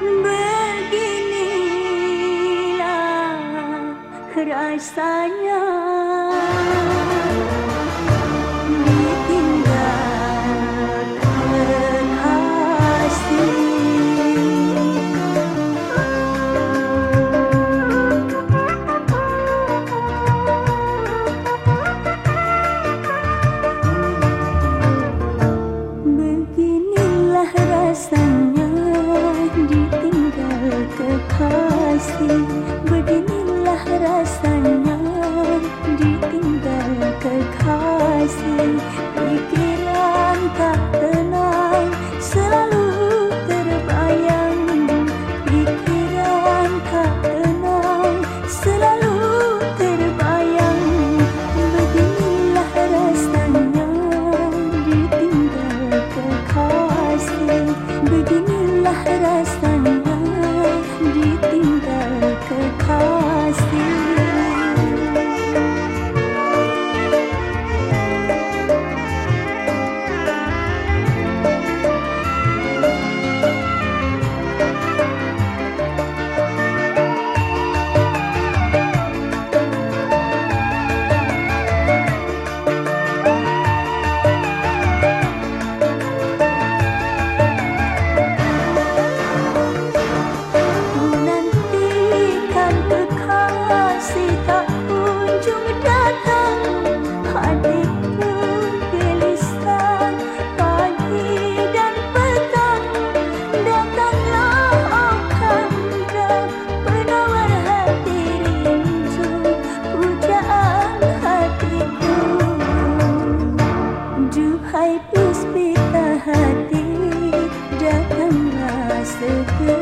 Beginilah rasanya Sıkı